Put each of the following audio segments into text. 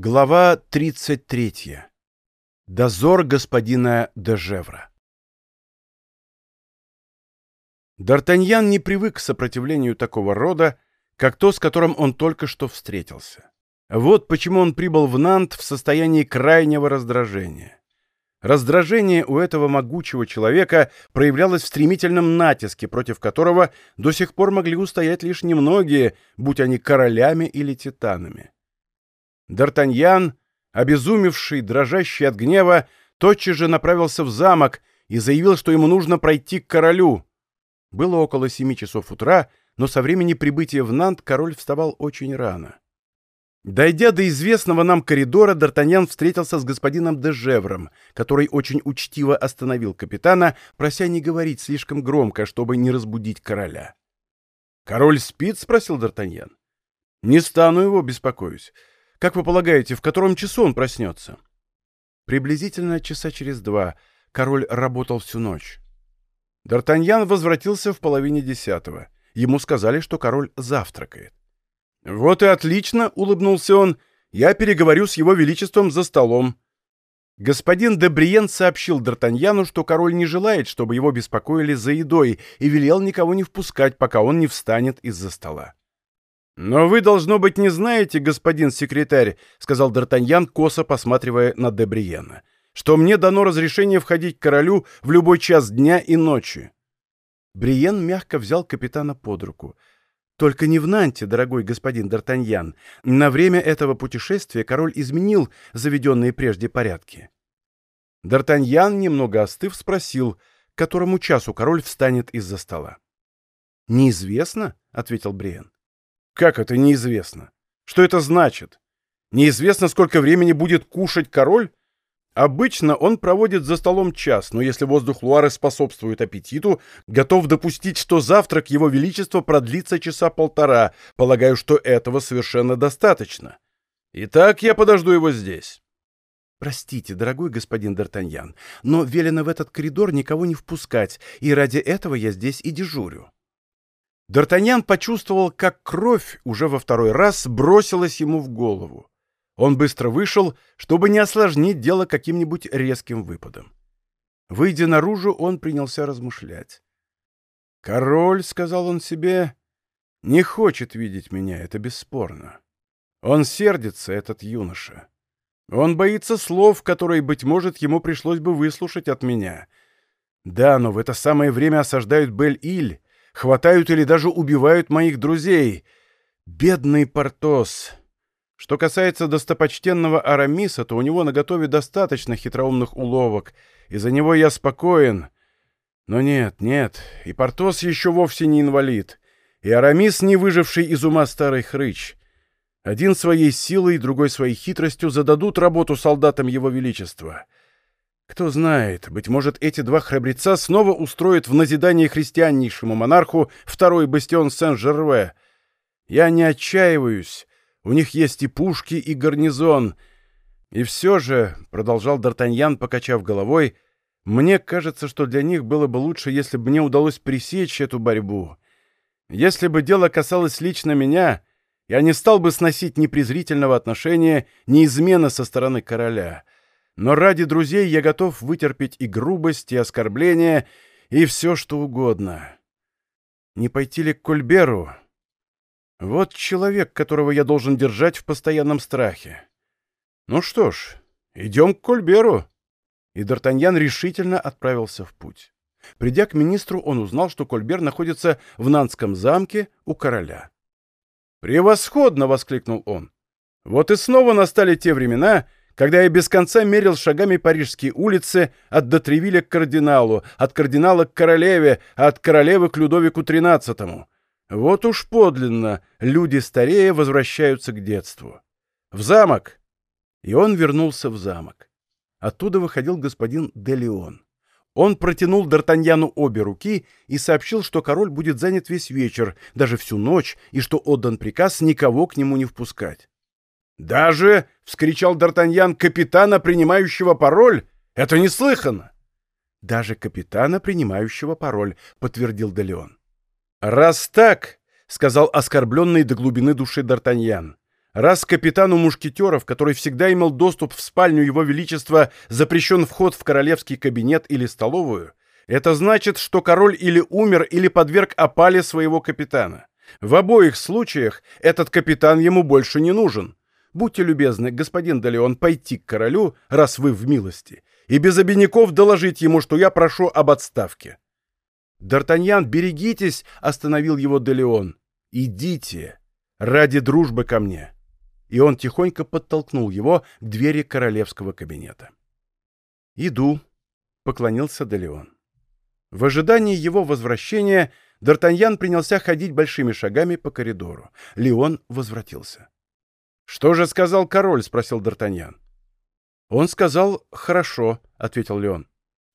Глава 33. Дозор господина Дежевра. Д'Артаньян не привык к сопротивлению такого рода, как то, с которым он только что встретился. Вот почему он прибыл в Нант в состоянии крайнего раздражения. Раздражение у этого могучего человека проявлялось в стремительном натиске, против которого до сих пор могли устоять лишь немногие, будь они королями или титанами. Д'Артаньян, обезумевший, дрожащий от гнева, тотчас же направился в замок и заявил, что ему нужно пройти к королю. Было около семи часов утра, но со времени прибытия в Нант король вставал очень рано. Дойдя до известного нам коридора, Д'Артаньян встретился с господином Дежевром, который очень учтиво остановил капитана, прося не говорить слишком громко, чтобы не разбудить короля. «Король спит?» — спросил Д'Артаньян. «Не стану его беспокоить. Как вы полагаете, в котором часу он проснется? Приблизительно часа через два. Король работал всю ночь. Д'Артаньян возвратился в половине десятого. Ему сказали, что король завтракает. «Вот и отлично!» — улыбнулся он. «Я переговорю с его величеством за столом». Господин де Бриен сообщил Д'Артаньяну, что король не желает, чтобы его беспокоили за едой, и велел никого не впускать, пока он не встанет из-за стола. «Но вы, должно быть, не знаете, господин секретарь», — сказал Д'Артаньян, косо посматривая на Дебриена, «что мне дано разрешение входить к королю в любой час дня и ночи». Бриен мягко взял капитана под руку. «Только не в Нанте, дорогой господин Д'Артаньян. На время этого путешествия король изменил заведенные прежде порядки». Д'Артаньян, немного остыв, спросил, к которому часу король встанет из-за стола. «Неизвестно», — ответил Бриен. Как это неизвестно? Что это значит? Неизвестно, сколько времени будет кушать король? Обычно он проводит за столом час, но если воздух Луары способствует аппетиту, готов допустить, что завтрак его величества продлится часа полтора. Полагаю, что этого совершенно достаточно. Итак, я подожду его здесь. «Простите, дорогой господин Д'Артаньян, но велено в этот коридор никого не впускать, и ради этого я здесь и дежурю». Д'Артаньян почувствовал, как кровь уже во второй раз бросилась ему в голову. Он быстро вышел, чтобы не осложнить дело каким-нибудь резким выпадом. Выйдя наружу, он принялся размышлять. «Король», — сказал он себе, — «не хочет видеть меня, это бесспорно. Он сердится, этот юноша. Он боится слов, которые, быть может, ему пришлось бы выслушать от меня. Да, но в это самое время осаждают Бель-Иль, хватают или даже убивают моих друзей. Бедный Портос. Что касается достопочтенного Арамиса, то у него наготове достаточно хитроумных уловок, и за него я спокоен. Но нет, нет, и Портос еще вовсе не инвалид, и Арамис не выживший из ума старый хрыч. Один своей силой, другой своей хитростью зададут работу солдатам его величества. Кто знает, быть может, эти два храбреца снова устроят в назидание христианнейшему монарху второй бастион Сен-Жерве. Я не отчаиваюсь. У них есть и пушки, и гарнизон. И все же, — продолжал Д'Артаньян, покачав головой, — мне кажется, что для них было бы лучше, если бы мне удалось пресечь эту борьбу. Если бы дело касалось лично меня, я не стал бы сносить ни презрительного отношения, ни измена со стороны короля. Но ради друзей я готов вытерпеть и грубость, и оскорбления, и все, что угодно. Не пойти ли к Кольберу? Вот человек, которого я должен держать в постоянном страхе. Ну что ж, идем к Кольберу. И Д'Артаньян решительно отправился в путь. Придя к министру, он узнал, что Кольбер находится в Нанском замке у короля. «Превосходно!» — воскликнул он. «Вот и снова настали те времена, когда я без конца мерил шагами парижские улицы от Дотревиля к кардиналу, от кардинала к королеве, а от королевы к Людовику XIII. Вот уж подлинно люди старее возвращаются к детству. В замок! И он вернулся в замок. Оттуда выходил господин де Леон. Он протянул Д'Артаньяну обе руки и сообщил, что король будет занят весь вечер, даже всю ночь, и что отдан приказ никого к нему не впускать. «Даже!» — вскричал Д'Артаньян капитана, принимающего пароль. «Это неслыханно!» «Даже капитана, принимающего пароль», — подтвердил Делеон. «Раз так», — сказал оскорбленный до глубины души Д'Артаньян, Раз капитану мушкетеров, который всегда имел доступ в спальню Его Величества, запрещен вход в королевский кабинет или столовую, это значит, что король или умер, или подверг опале своего капитана. В обоих случаях этот капитан ему больше не нужен. Будьте любезны, господин Далеон, пойти к королю, раз вы в милости, и без обиняков доложить ему, что я прошу об отставке. «Д'Артаньян, берегитесь!» — остановил его Делеон. «Идите! Ради дружбы ко мне!» И он тихонько подтолкнул его к двери королевского кабинета. «Иду!» — поклонился Делеон. В ожидании его возвращения Д'Артаньян принялся ходить большими шагами по коридору. Леон возвратился. «Что же сказал король?» — спросил Д'Артаньян. «Он сказал «хорошо», — ответил Леон.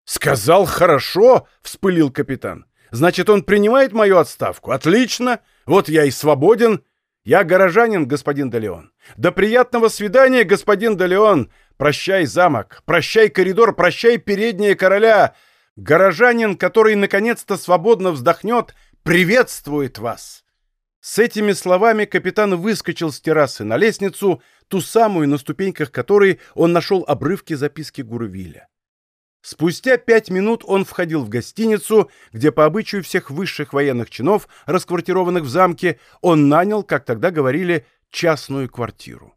«Сказал «хорошо»?» — вспылил капитан. «Значит, он принимает мою отставку? Отлично! Вот я и свободен. Я горожанин, господин Далеон. До приятного свидания, господин Далеон. Прощай, замок, прощай, коридор, прощай, передние короля. Горожанин, который наконец-то свободно вздохнет, приветствует вас!» С этими словами капитан выскочил с террасы на лестницу, ту самую, на ступеньках которой он нашел обрывки записки Гурвиля. Спустя пять минут он входил в гостиницу, где по обычаю всех высших военных чинов, расквартированных в замке, он нанял, как тогда говорили, частную квартиру.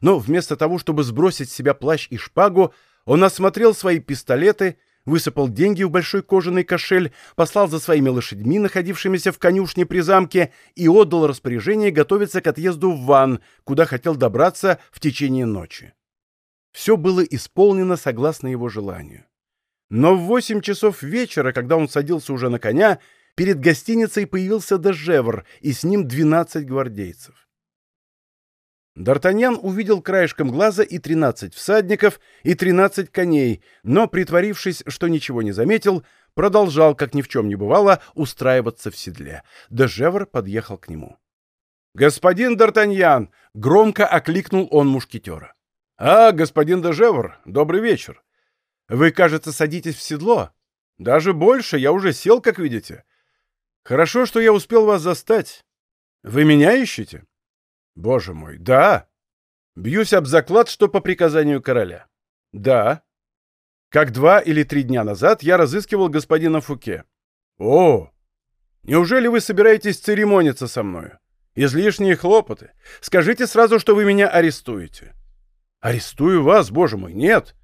Но вместо того, чтобы сбросить с себя плащ и шпагу, он осмотрел свои пистолеты, высыпал деньги в большой кожаный кошель, послал за своими лошадьми, находившимися в конюшне при замке, и отдал распоряжение готовиться к отъезду в Ван, куда хотел добраться в течение ночи. Все было исполнено согласно его желанию. Но в восемь часов вечера, когда он садился уже на коня, перед гостиницей появился Дежевр, и с ним двенадцать гвардейцев. Д'Артаньян увидел краешком глаза и тринадцать всадников, и тринадцать коней, но, притворившись, что ничего не заметил, продолжал, как ни в чем не бывало, устраиваться в седле. Дежевр подъехал к нему. «Господин Д'Артаньян!» — громко окликнул он мушкетера. «А, господин Дежевр, добрый вечер. Вы, кажется, садитесь в седло. Даже больше, я уже сел, как видите. Хорошо, что я успел вас застать. Вы меня ищете?» Боже мой, да. Бьюсь об заклад, что по приказанию короля. Да. Как два или три дня назад я разыскивал господина Фуке. О, неужели вы собираетесь церемониться со мною? Излишние хлопоты. Скажите сразу, что вы меня арестуете. Арестую вас, боже мой, нет.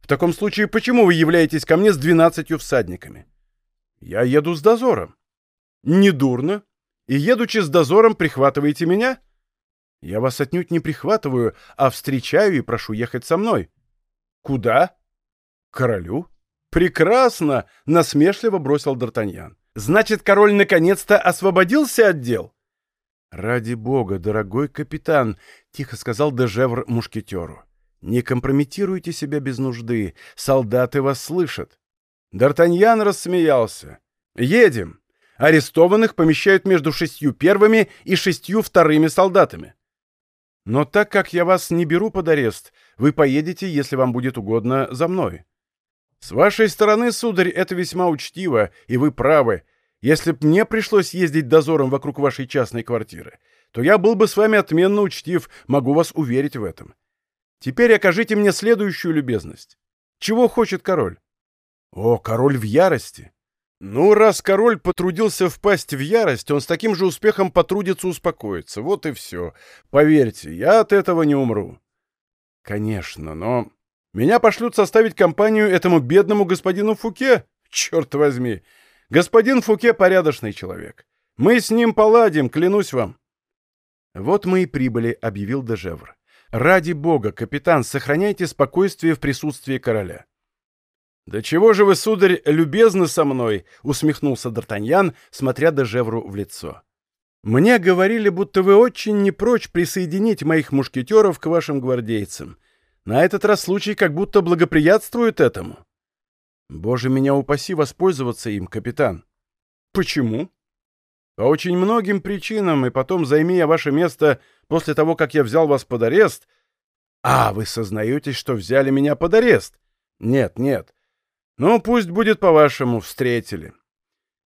В таком случае, почему вы являетесь ко мне с двенадцатью всадниками? Я еду с дозором. Недурно. И, едучи с дозором, прихватываете меня? — я вас отнюдь не прихватываю, а встречаю и прошу ехать со мной. Куда? Королю? Прекрасно! Насмешливо бросил Д'Артаньян. Значит, король наконец-то освободился от дел? Ради бога, дорогой капитан, тихо сказал Дежевр мушкетеру. Не компрометируйте себя без нужды, солдаты вас слышат. Д'Артаньян рассмеялся. Едем. Арестованных помещают между шестью первыми и шестью вторыми солдатами. Но так как я вас не беру под арест, вы поедете, если вам будет угодно, за мной. С вашей стороны, сударь, это весьма учтиво, и вы правы. Если б мне пришлось ездить дозором вокруг вашей частной квартиры, то я был бы с вами отменно учтив, могу вас уверить в этом. Теперь окажите мне следующую любезность. Чего хочет король? О, король в ярости. Ну, раз король потрудился впасть в ярость, он с таким же успехом потрудится успокоиться. Вот и все. Поверьте, я от этого не умру. Конечно, но... Меня пошлют составить компанию этому бедному господину Фуке? Черт возьми! Господин Фуке порядочный человек. Мы с ним поладим, клянусь вам. Вот мы и прибыли, объявил Дежевр. Ради бога, капитан, сохраняйте спокойствие в присутствии короля. «Да чего же вы, сударь, любезны со мной?» — усмехнулся Д'Артаньян, смотря Дежевру в лицо. «Мне говорили, будто вы очень не прочь присоединить моих мушкетеров к вашим гвардейцам. На этот раз случай как будто благоприятствует этому». «Боже, меня упаси воспользоваться им, капитан». «Почему?» «По очень многим причинам, и потом, займи я ваше место после того, как я взял вас под арест...» «А, вы сознаетесь, что взяли меня под арест?» «Нет, нет. Ну, пусть будет по-вашему, встретили.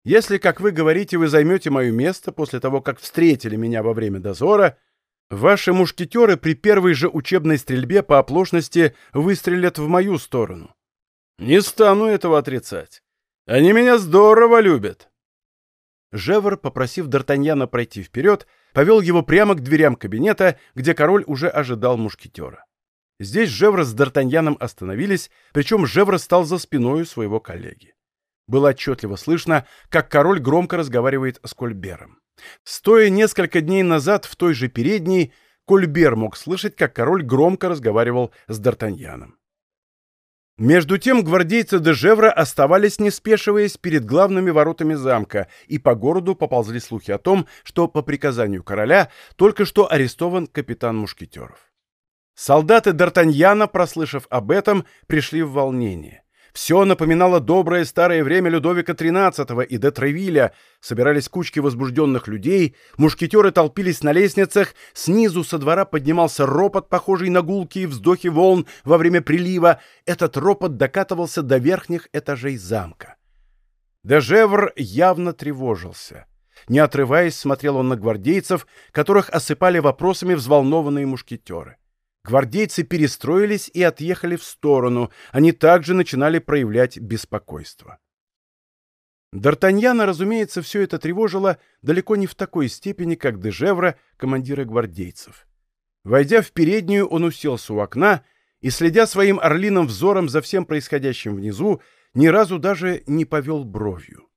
Если, как вы говорите, вы займете мое место после того, как встретили меня во время дозора, Ваши мушкетеры при первой же учебной стрельбе по оплошности выстрелят в мою сторону. Не стану этого отрицать. Они меня здорово любят. Жевр, попросив Д'Артаньяна пройти вперед, повел его прямо к дверям кабинета, где король уже ожидал мушкетера. Здесь Жевр с Д'Артаньяном остановились, причем Жевр стал за спиной своего коллеги. Было отчетливо слышно, как король громко разговаривает с Кольбером. Стоя несколько дней назад в той же передней, Кольбер мог слышать, как король громко разговаривал с Д'Артаньяном. Между тем гвардейцы де Жевра оставались, не спешиваясь, перед главными воротами замка, и по городу поползли слухи о том, что по приказанию короля только что арестован капитан Мушкетеров. Солдаты Д'Артаньяна, прослышав об этом, пришли в волнение. Все напоминало доброе старое время Людовика XIII и де Тревиля. Собирались кучки возбужденных людей, мушкетеры толпились на лестницах, снизу со двора поднимался ропот, похожий на гулки и вздохи волн во время прилива. Этот ропот докатывался до верхних этажей замка. Дежевр явно тревожился. Не отрываясь, смотрел он на гвардейцев, которых осыпали вопросами взволнованные мушкетеры. Гвардейцы перестроились и отъехали в сторону. Они также начинали проявлять беспокойство. Д'Артаньяна, разумеется, все это тревожило далеко не в такой степени, как Дежевра, командира гвардейцев. Войдя в переднюю, он уселся у окна и, следя своим орлиным взором за всем происходящим внизу, ни разу даже не повел бровью.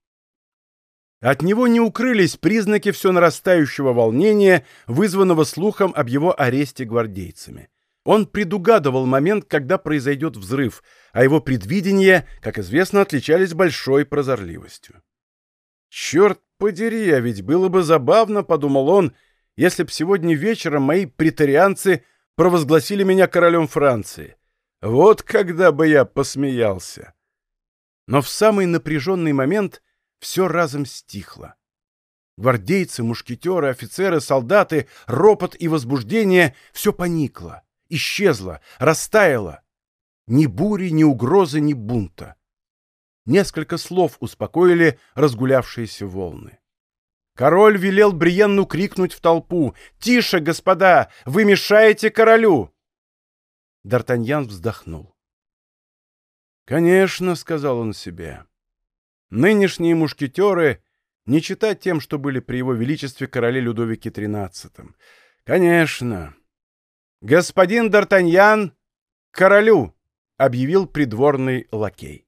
От него не укрылись признаки все нарастающего волнения, вызванного слухом об его аресте гвардейцами. Он предугадывал момент, когда произойдет взрыв, а его предвидения, как известно, отличались большой прозорливостью. «Черт подери, а ведь было бы забавно, — подумал он, — если б сегодня вечером мои претарианцы провозгласили меня королем Франции. Вот когда бы я посмеялся!» Но в самый напряженный момент — все разом стихло. Гвардейцы, мушкетеры, офицеры, солдаты, ропот и возбуждение — все поникло, исчезло, растаяло. Ни бури, ни угрозы, ни бунта. Несколько слов успокоили разгулявшиеся волны. Король велел Бриенну крикнуть в толпу «Тише, господа! Вы мешаете королю!» Д'Артаньян вздохнул. «Конечно», — сказал он себе, Нынешние мушкетеры не читать тем, что были при его величестве короле Людовике XIII. Конечно. «Господин Д'Артаньян, королю!» — объявил придворный лакей.